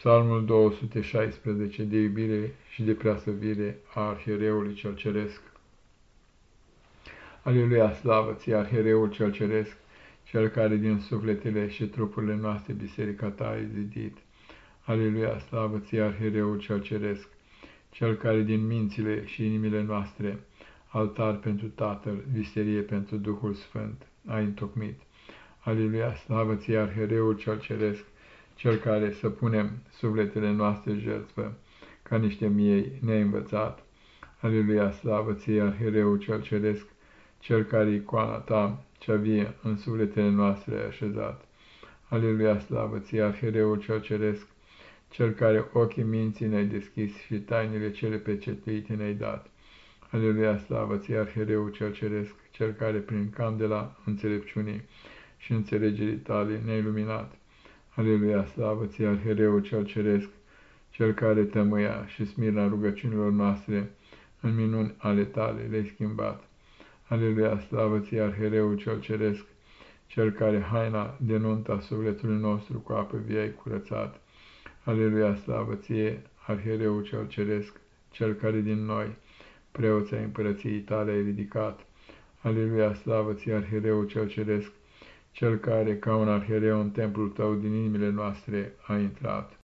Psalmul 216 de iubire și de preasăvire a Arhiereului cel Ceresc. Aleluia, slavă ție, Arhiereul cel Ceresc, cel care din sufletele și trupurile noastre biserica ta ai zidit. Aleluia, slavă ție, Arhiereul cel Ceresc, cel care din mințile și inimile noastre, altar pentru Tatăl, viserie pentru Duhul Sfânt, ai întocmit. Aleluia, slavă ție, Arhiereul cel Ceresc, cel care să punem sufletele noastre jertfă, ca niște miei neînvățat. Aleluia, slavă ție, Arhereul cel ceresc, cel care icoana ta, cea vie, în sufletele noastre ai așezat. Aleluia, slavă ție, Arhereul cel ceresc, cel care ochii minții ne-ai deschis și tainele cele pecetuite ne-ai dat. Aleluia, slavă ție, Arhereul cel ceresc, cel care prin candela înțelepciunii și înțelegerii tale ne-ai luminat. Aleluia, slavă ție, Arhereul cel ceresc, cel care tămâia și smirna rugăciunilor noastre în minuni ale tale le-ai schimbat. Aleluia, slavă ție, Arhereul cel ceresc, cel care haina de nunta sufletului nostru cu apă vie ai curățat. Aleluia, slavă ție, Arhereul cel ceresc, cel care din noi, preoții împărăției tale ai ridicat. Aleluia, slavă ție, Arhereul cel ceresc, cel care, ca un arhereu în templul tău din inimile noastre, a intrat.